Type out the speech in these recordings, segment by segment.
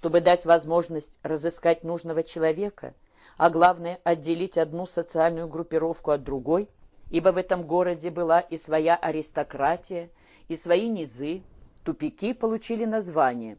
чтобы дать возможность разыскать нужного человека, а главное отделить одну социальную группировку от другой, ибо в этом городе была и своя аристократия, и свои низы, тупики получили название.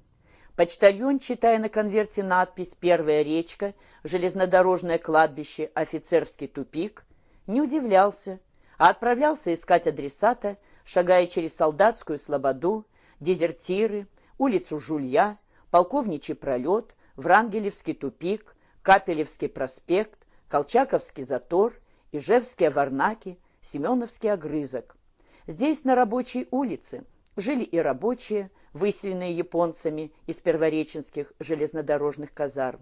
Почтальон, читая на конверте надпись «Первая речка», «Железнодорожное кладбище», «Офицерский тупик», не удивлялся, а отправлялся искать адресата, шагая через Солдатскую слободу, Дезертиры, улицу Жулья, Полковничий пролет, Врангелевский тупик, Капелевский проспект, Колчаковский затор, Ижевские варнаки, Семеновский огрызок. Здесь, на рабочей улице, жили и рабочие, выселенные японцами из первореченских железнодорожных казарм.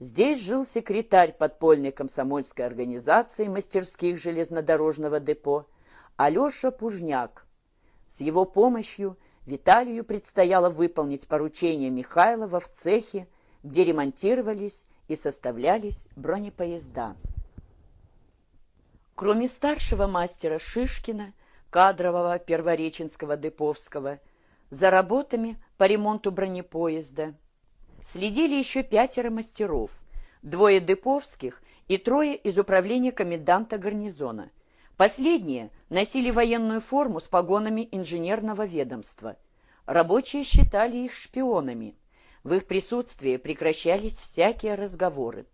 Здесь жил секретарь подпольной комсомольской организации мастерских железнодорожного депо Алеша Пужняк. С его помощью Виталию предстояло выполнить поручение Михайлова в цехе, где ремонтировались и составлялись бронепоезда. Кроме старшего мастера Шишкина, кадрового первореченского Деповского, за работами по ремонту бронепоезда следили еще пятеро мастеров, двое Деповских и трое из управления коменданта гарнизона. Последние носили военную форму с погонами инженерного ведомства. Рабочие считали их шпионами. В их присутствии прекращались всякие разговоры.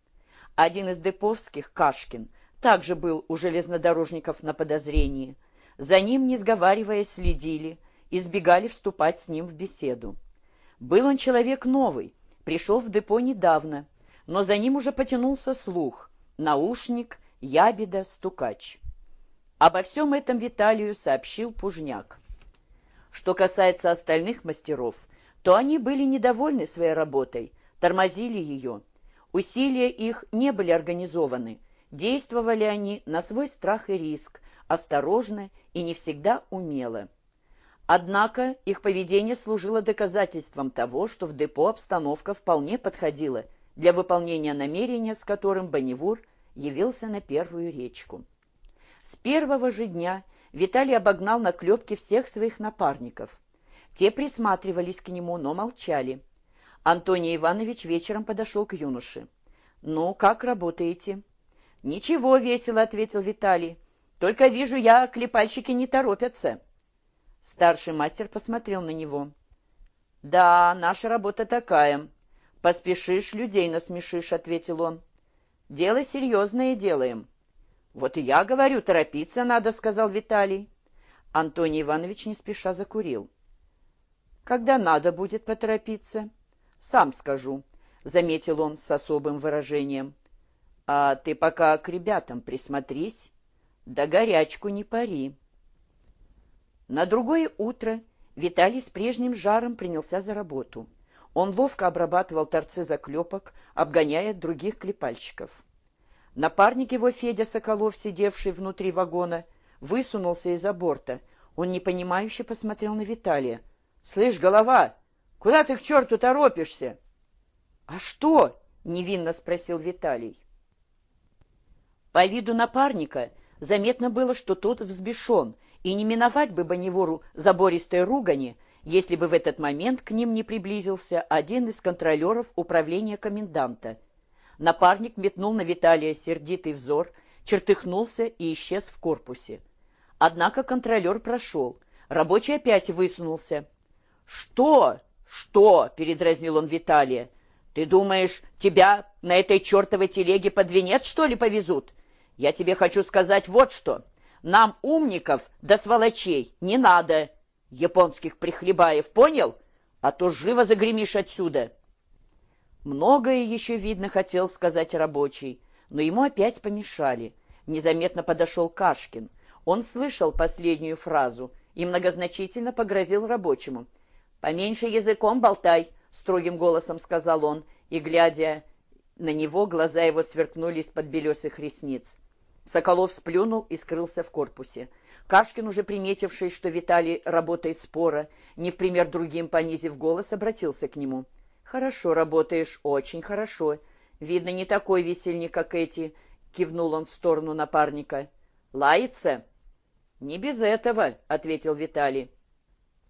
Один из Деповских, Кашкин, также был у железнодорожников на подозрении. За ним, не сговариваясь, следили, избегали вступать с ним в беседу. Был он человек новый, пришел в депо недавно, но за ним уже потянулся слух, наушник, ябеда, стукач. Обо всем этом Виталию сообщил Пужняк. Что касается остальных мастеров, то они были недовольны своей работой, тормозили ее. Усилия их не были организованы, действовали они на свой страх и риск, осторожно и не всегда умело. Однако их поведение служило доказательством того, что в депо обстановка вполне подходила для выполнения намерения, с которым Бонневур явился на первую речку. С первого же дня Виталий обогнал на клепке всех своих напарников. Те присматривались к нему, но молчали. Антоний Иванович вечером подошел к юноше. «Ну, как работаете?» «Ничего, весело», — ответил Виталий. «Только вижу я, клепальщики не торопятся». Старший мастер посмотрел на него. «Да, наша работа такая. Поспешишь, людей насмешишь», — ответил он. «Дело серьезное делаем». «Вот и я говорю, торопиться надо», — сказал Виталий. Антоний Иванович не спеша закурил. «Когда надо будет поторопиться?» «Сам скажу», — заметил он с особым выражением. «А ты пока к ребятам присмотрись, да горячку не пари». На другое утро Виталий с прежним жаром принялся за работу. Он ловко обрабатывал торцы заклепок, обгоняя других клепальщиков. Напарник его, Федя Соколов, сидевший внутри вагона, высунулся из-за борта. Он непонимающе посмотрел на Виталия. «Слышь, голова, куда ты к черту торопишься?» «А что?» — невинно спросил Виталий. По виду напарника заметно было, что тот взбешен, и не миновать бы Бонневору забористой ругани, если бы в этот момент к ним не приблизился один из контролеров управления коменданта. Напарник метнул на Виталия сердитый взор, чертыхнулся и исчез в корпусе. Однако контролер прошел. Рабочий опять высунулся. «Что? Что?» — передразнил он Виталия. «Ты думаешь, тебя на этой чертовой телеге под венец, что ли, повезут? Я тебе хочу сказать вот что. Нам умников да сволочей не надо, японских прихлебаев, понял? А то живо загремишь отсюда. Многое еще, видно, хотел сказать рабочий, но ему опять помешали. Незаметно подошел Кашкин. Он слышал последнюю фразу и многозначительно погрозил рабочему. «Поменьше языком болтай», — строгим голосом сказал он, и, глядя на него, глаза его сверкнули из-под белесых ресниц. Соколов сплюнул и скрылся в корпусе. Кашкин, уже приметивший, что Виталий работает спора, не в пример другим, понизив голос, обратился к нему. «Хорошо работаешь, очень хорошо. Видно, не такой весельник, как эти», — кивнул он в сторону напарника. «Лается?» «Не без этого», — ответил Виталий.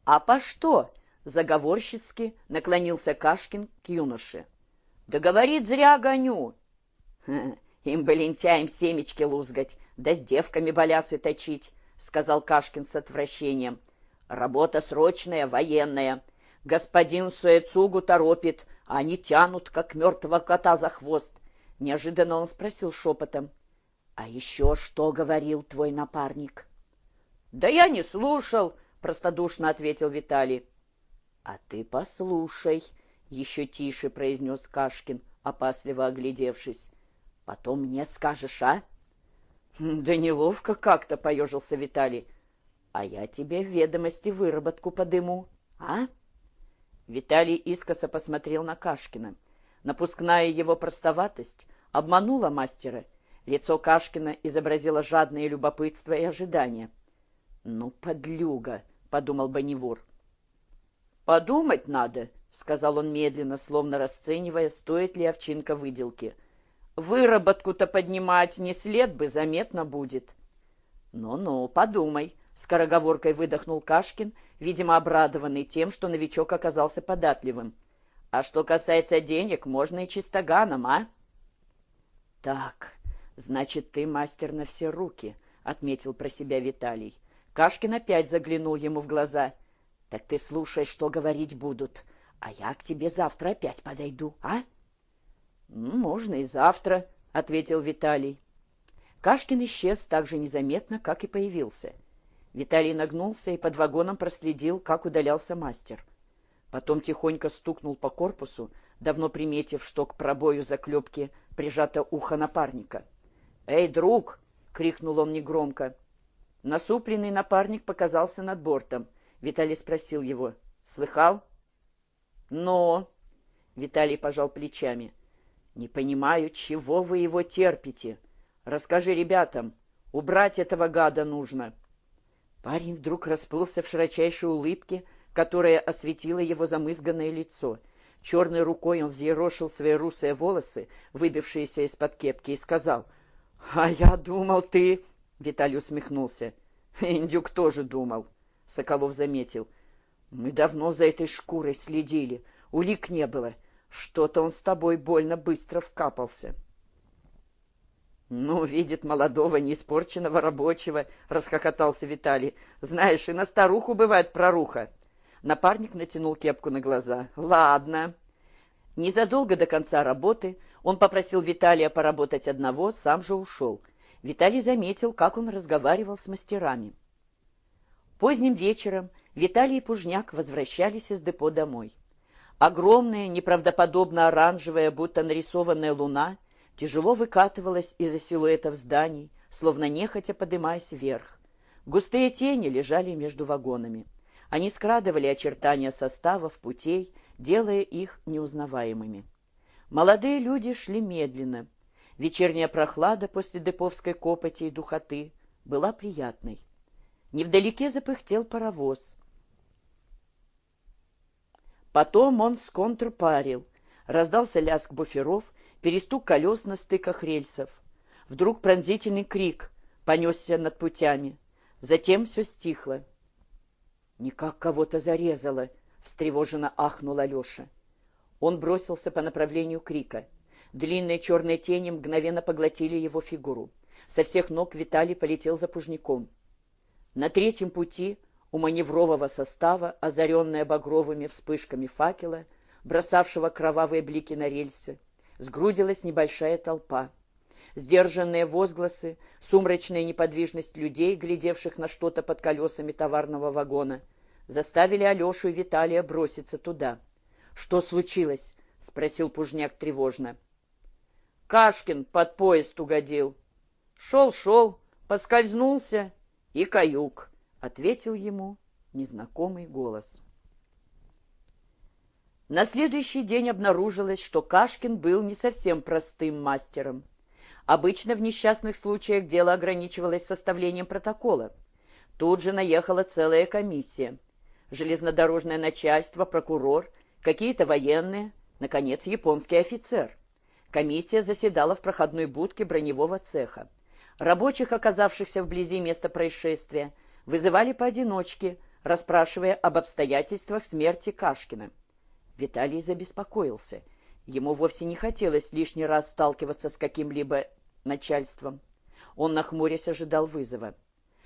«А по что?» — Заговорщицки наклонился Кашкин к юноше. «Да говорит, зря гоню!» «Им бы лентяем семечки лузгать, да с девками балясы точить», — сказал Кашкин с отвращением. «Работа срочная, военная. Господин Суэцугу торопит, а они тянут, как мертвого кота за хвост». Неожиданно он спросил шепотом. «А еще что говорил твой напарник?» «Да я не слушал», — простодушно ответил Виталий. «А ты послушай», — еще тише произнес Кашкин, опасливо оглядевшись. «Потом мне скажешь, а?» «Да неловко как-то», — поежился Виталий. «А я тебе в ведомости выработку подыму, а?» Виталий искоса посмотрел на Кашкина. Напускная его простоватость обманула мастера. Лицо Кашкина изобразило жадное любопытство и ожидание. «Ну, подлюга!» — подумал Бонневур. «Подумать надо», — сказал он медленно, словно расценивая, стоит ли овчинка выделки. «Выработку-то поднимать не след бы, заметно будет». «Ну-ну, подумай», — скороговоркой выдохнул Кашкин, видимо, обрадованный тем, что новичок оказался податливым. «А что касается денег, можно и чистоганом, а?» «Так, значит, ты мастер на все руки», — отметил про себя Виталий. Кашкин опять заглянул ему в глаза — так ты слушай, что говорить будут, а я к тебе завтра опять подойду, а? Можно и завтра, ответил Виталий. Кашкин исчез так же незаметно, как и появился. Виталий нагнулся и под вагоном проследил, как удалялся мастер. Потом тихонько стукнул по корпусу, давно приметив, что к пробою заклепки прижато ухо напарника. «Эй, друг!» — крикнул он негромко. Насупленный напарник показался над бортом. Виталий спросил его. «Слыхал?» «Но...» Виталий пожал плечами. «Не понимаю, чего вы его терпите. Расскажи ребятам, убрать этого гада нужно». Парень вдруг расплылся в широчайшей улыбке, которая осветила его замызганное лицо. Черной рукой он взъерошил свои русые волосы, выбившиеся из-под кепки, и сказал, «А я думал, ты...» Виталий усмехнулся. Индюк тоже думал. Соколов заметил. Мы давно за этой шкурой следили. Улик не было. Что-то он с тобой больно быстро вкапался. «Ну, видит молодого, неиспорченного рабочего», — расхохотался Виталий. «Знаешь, и на старуху бывает проруха». Напарник натянул кепку на глаза. «Ладно». Незадолго до конца работы он попросил Виталия поработать одного, сам же ушел. Виталий заметил, как он разговаривал с мастерами. Поздним вечером Виталий и Пужняк возвращались из депо домой. Огромная, неправдоподобно оранжевая, будто нарисованная луна тяжело выкатывалась из-за силуэтов зданий, словно нехотя подымаясь вверх. Густые тени лежали между вагонами. Они скрадывали очертания составов, путей, делая их неузнаваемыми. Молодые люди шли медленно. Вечерняя прохлада после деповской копоти и духоты была приятной. Невдалеке запыхтел паровоз. Потом он сконтрпарил. Раздался лязг буферов, перестук колес на стыках рельсов. Вдруг пронзительный крик понесся над путями. Затем все стихло. «Никак кого-то зарезало!» — встревоженно ахнул Алеша. Он бросился по направлению крика. Длинные черные тени мгновенно поглотили его фигуру. Со всех ног Виталий полетел за пужником. На третьем пути у маневрового состава, озаренная багровыми вспышками факела, бросавшего кровавые блики на рельсы, сгрудилась небольшая толпа. Сдержанные возгласы, сумрачная неподвижность людей, глядевших на что-то под колесами товарного вагона, заставили Алешу и Виталия броситься туда. «Что случилось?» — спросил Пужняк тревожно. «Кашкин под поезд угодил. Шел-шел, поскользнулся «И каюк», — ответил ему незнакомый голос. На следующий день обнаружилось, что Кашкин был не совсем простым мастером. Обычно в несчастных случаях дело ограничивалось составлением протокола. Тут же наехала целая комиссия. Железнодорожное начальство, прокурор, какие-то военные, наконец, японский офицер. Комиссия заседала в проходной будке броневого цеха. Рабочих, оказавшихся вблизи места происшествия, вызывали поодиночке, расспрашивая об обстоятельствах смерти Кашкина. Виталий забеспокоился. Ему вовсе не хотелось лишний раз сталкиваться с каким-либо начальством. Он, нахмурясь, ожидал вызова.